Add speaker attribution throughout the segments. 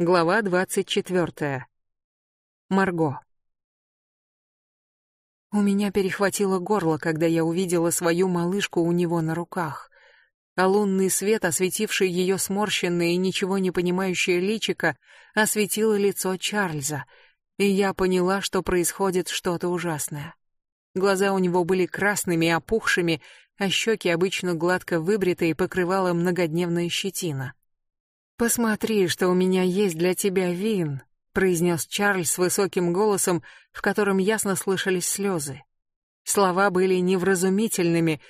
Speaker 1: Глава двадцать четвертая. Марго. У меня перехватило горло, когда я увидела свою малышку у него на руках. А лунный свет, осветивший ее сморщенное и ничего не понимающее личико, осветило лицо Чарльза, и я поняла, что происходит что-то ужасное. Глаза у него были красными и опухшими, а щеки, обычно гладко выбритые, покрывала многодневная щетина. «Посмотри, что у меня есть для тебя, Вин», — произнес Чарльз высоким голосом, в котором ясно слышались слезы. Слова были невразумительными,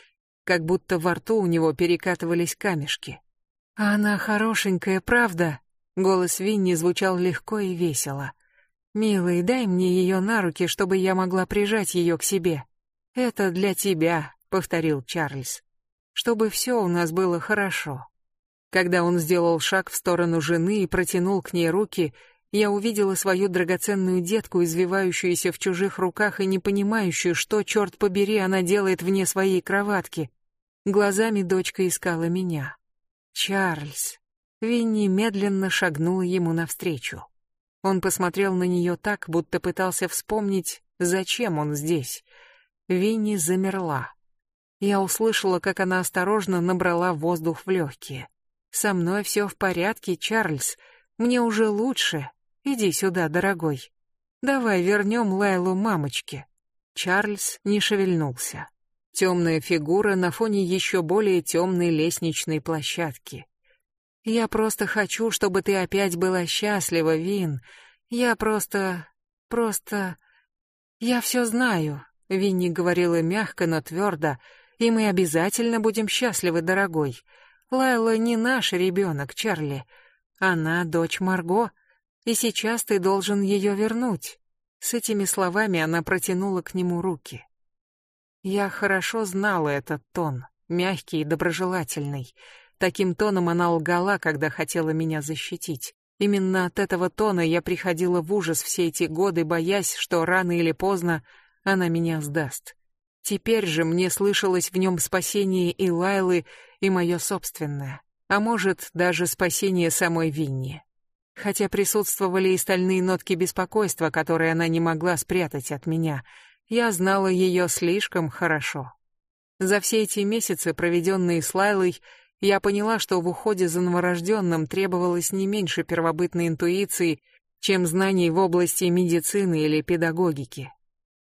Speaker 1: как будто во рту у него перекатывались камешки. «А она хорошенькая, правда?» Голос Винни звучал легко и весело. «Милый, дай мне ее на руки, чтобы я могла прижать ее к себе». «Это для тебя», — повторил Чарльз. «Чтобы все у нас было хорошо». Когда он сделал шаг в сторону жены и протянул к ней руки, я увидела свою драгоценную детку, извивающуюся в чужих руках и не понимающую, что, черт побери, она делает вне своей кроватки. Глазами дочка искала меня. «Чарльз». Винни медленно шагнула ему навстречу. Он посмотрел на нее так, будто пытался вспомнить, зачем он здесь. Винни замерла. Я услышала, как она осторожно набрала воздух в легкие. Со мной все в порядке, Чарльз. Мне уже лучше. Иди сюда, дорогой. Давай вернем Лайлу мамочке. Чарльз не шевельнулся. Темная фигура на фоне еще более темной лестничной площадки. Я просто хочу, чтобы ты опять была счастлива, Вин. Я просто... просто... Я все знаю. Винни говорила мягко, но твердо. И мы обязательно будем счастливы, дорогой. Лайла не наш ребенок, Чарли. Она дочь Марго, и сейчас ты должен ее вернуть. С этими словами она протянула к нему руки. Я хорошо знала этот тон, мягкий и доброжелательный. Таким тоном она лгала, когда хотела меня защитить. Именно от этого тона я приходила в ужас все эти годы, боясь, что рано или поздно она меня сдаст. Теперь же мне слышалось в нем спасение и Лайлы, и мое собственное, а может, даже спасение самой Винни. Хотя присутствовали и стальные нотки беспокойства, которые она не могла спрятать от меня, я знала ее слишком хорошо. За все эти месяцы, проведенные с Лайлой, я поняла, что в уходе за новорожденным требовалось не меньше первобытной интуиции, чем знаний в области медицины или педагогики.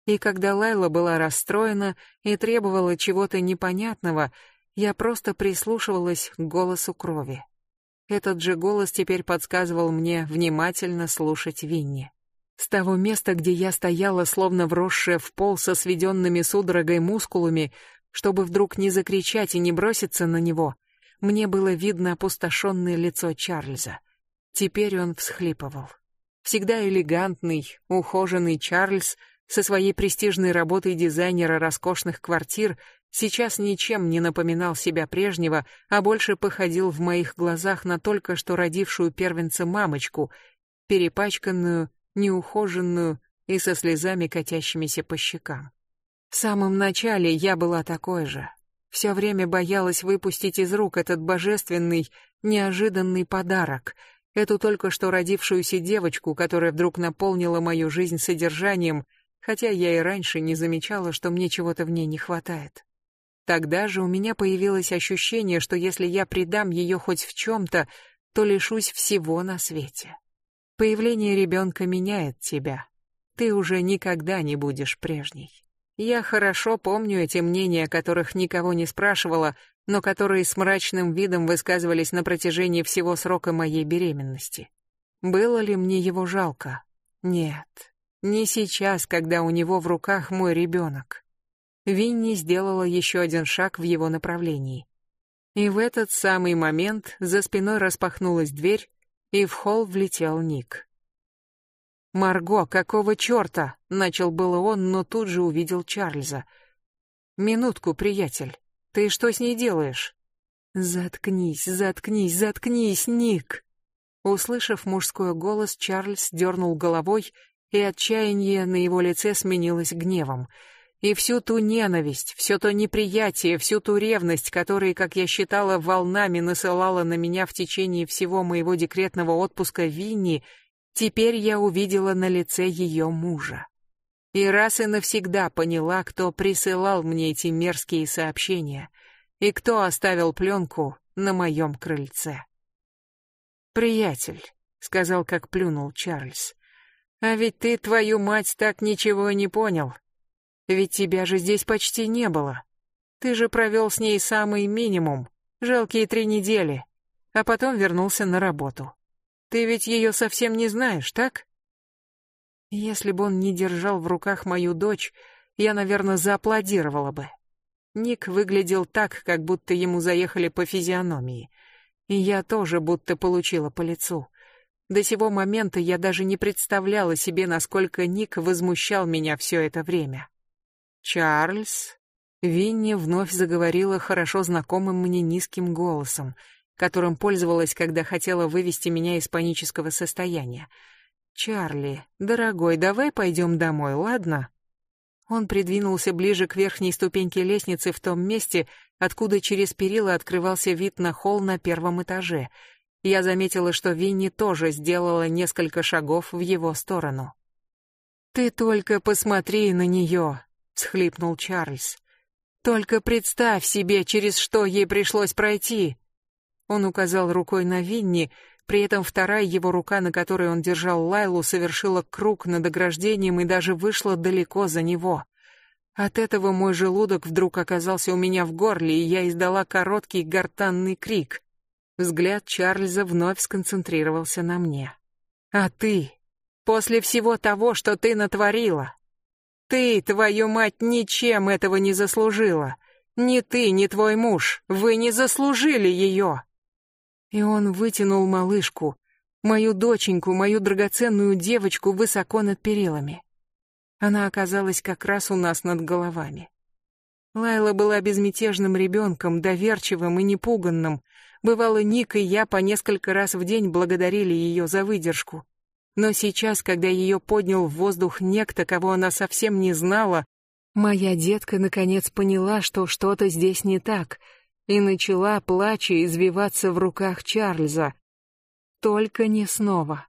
Speaker 1: И когда Лайла была расстроена и требовала чего-то непонятного, я просто прислушивалась к голосу крови. Этот же голос теперь подсказывал мне внимательно слушать Винни. С того места, где я стояла, словно вросшая в пол со сведенными судорогой мускулами, чтобы вдруг не закричать и не броситься на него, мне было видно опустошенное лицо Чарльза. Теперь он всхлипывал. Всегда элегантный, ухоженный Чарльз со своей престижной работой дизайнера роскошных квартир сейчас ничем не напоминал себя прежнего, а больше походил в моих глазах на только что родившую первенца мамочку, перепачканную, неухоженную и со слезами катящимися по щекам. В самом начале я была такой же. Все время боялась выпустить из рук этот божественный, неожиданный подарок, эту только что родившуюся девочку, которая вдруг наполнила мою жизнь содержанием — хотя я и раньше не замечала, что мне чего-то в ней не хватает. Тогда же у меня появилось ощущение, что если я предам ее хоть в чем-то, то лишусь всего на свете. Появление ребенка меняет тебя. Ты уже никогда не будешь прежней. Я хорошо помню эти мнения, которых никого не спрашивала, но которые с мрачным видом высказывались на протяжении всего срока моей беременности. Было ли мне его жалко? Нет. Не сейчас, когда у него в руках мой ребенок. Винни сделала еще один шаг в его направлении. И в этот самый момент за спиной распахнулась дверь, и в холл влетел Ник. «Марго, какого черта?» — начал было он, но тут же увидел Чарльза. «Минутку, приятель. Ты что с ней делаешь?» «Заткнись, заткнись, заткнись, Ник!» Услышав мужской голос, Чарльз дернул головой и отчаяние на его лице сменилось гневом. и всю ту ненависть, все то неприятие, всю ту ревность, которые, как я считала, волнами насылала на меня в течение всего моего декретного отпуска Винни, теперь я увидела на лице ее мужа. И раз и навсегда поняла, кто присылал мне эти мерзкие сообщения и кто оставил пленку на моем крыльце. «Приятель», — сказал, как плюнул Чарльз, — «а ведь ты, твою мать, так ничего не понял. Ведь тебя же здесь почти не было. Ты же провел с ней самый минимум, жалкие три недели, а потом вернулся на работу. Ты ведь ее совсем не знаешь, так? Если бы он не держал в руках мою дочь, я, наверное, зааплодировала бы. Ник выглядел так, как будто ему заехали по физиономии. И я тоже будто получила по лицу. До сего момента я даже не представляла себе, насколько Ник возмущал меня все это время. «Чарльз?» Винни вновь заговорила хорошо знакомым мне низким голосом, которым пользовалась, когда хотела вывести меня из панического состояния. «Чарли, дорогой, давай пойдем домой, ладно?» Он придвинулся ближе к верхней ступеньке лестницы в том месте, откуда через перила открывался вид на холл на первом этаже. Я заметила, что Винни тоже сделала несколько шагов в его сторону. «Ты только посмотри на нее!» всхлипнул Чарльз. Только представь себе, через что ей пришлось пройти. Он указал рукой на Винни, при этом вторая его рука, на которой он держал Лайлу, совершила круг над ограждением и даже вышла далеко за него. От этого мой желудок вдруг оказался у меня в горле, и я издала короткий гортанный крик. Взгляд Чарльза вновь сконцентрировался на мне. «А ты? После всего того, что ты натворила, ты, твою мать, ничем этого не заслужила. Ни ты, ни твой муж, вы не заслужили ее. И он вытянул малышку, мою доченьку, мою драгоценную девочку высоко над перилами. Она оказалась как раз у нас над головами. Лайла была безмятежным ребенком, доверчивым и непуганным. Бывало, Ник и я по несколько раз в день благодарили ее за выдержку. Но сейчас, когда ее поднял в воздух некто, кого она совсем не знала, моя детка наконец поняла, что что-то здесь не так, и начала, плача, извиваться в руках Чарльза. «Только не снова.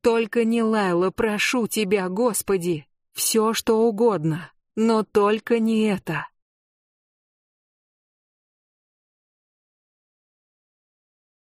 Speaker 1: Только не Лайла, прошу тебя, Господи. Все, что угодно, но только не это».